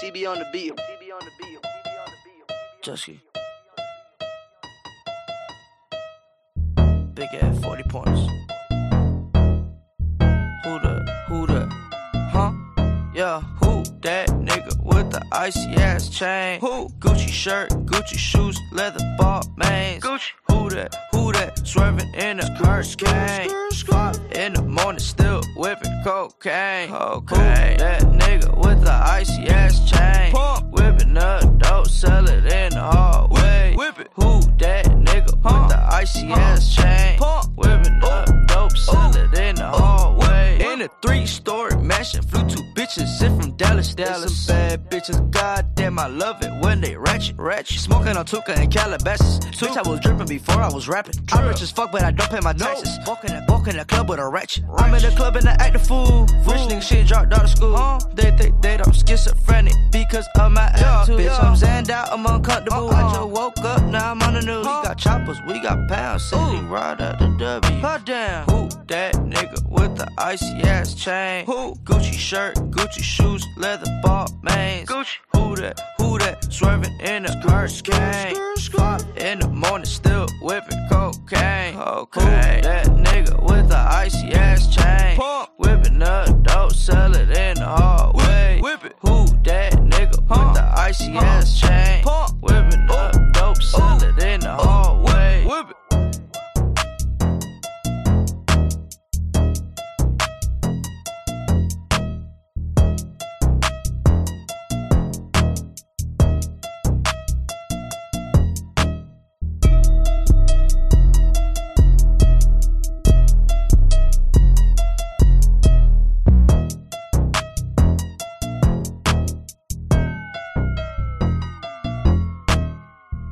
CB on the beat. CB on the beat. CB on the beat. Jusky. Big ass 40 points. Who the, who the, huh? Yeah, who that nigga with the icy ass chain? Who? Gucci shirt, Gucci shoes, leather ball mains. Gucci. Who that, who that, swerving in a? Five in the morning, still cocaine. Okay. That nigga with the icy ass chain? Whipping up dope, sell it in the hallway. Whip it. Who that nigga with the icy ass chain? Flew two bitches in from Dallas. Dallas. Some bad bitches, goddamn, I love it when they ratchet, ratchet. Smoking on Tuka and Calabasas. Bitch, I was dripping before I was rapping. I'm rich as fuck, but I don't pay my taxes. Walk in the, walk in the club with a ratchet. I'm in the club and I act a fool. Rich nigga shit dropped out of school. Uh-huh. They think they I'm schizophrenic because of my attitude. Bitch, I'm zanned out, I'm uncomfortable. I uh-uh. just woke up, now I'm on the news. We got choppers, we got pounds, sitting right at the W. God damn. Who that nigga with the icy ass chain? Who? Gucci shirt, Gucci shoes, leather ball mains. Gucci. Who that? Who that? Swerving in a hurricane. Five in the morning, still whipping cocaine. Okay. Who that nigga with the icy ass chain?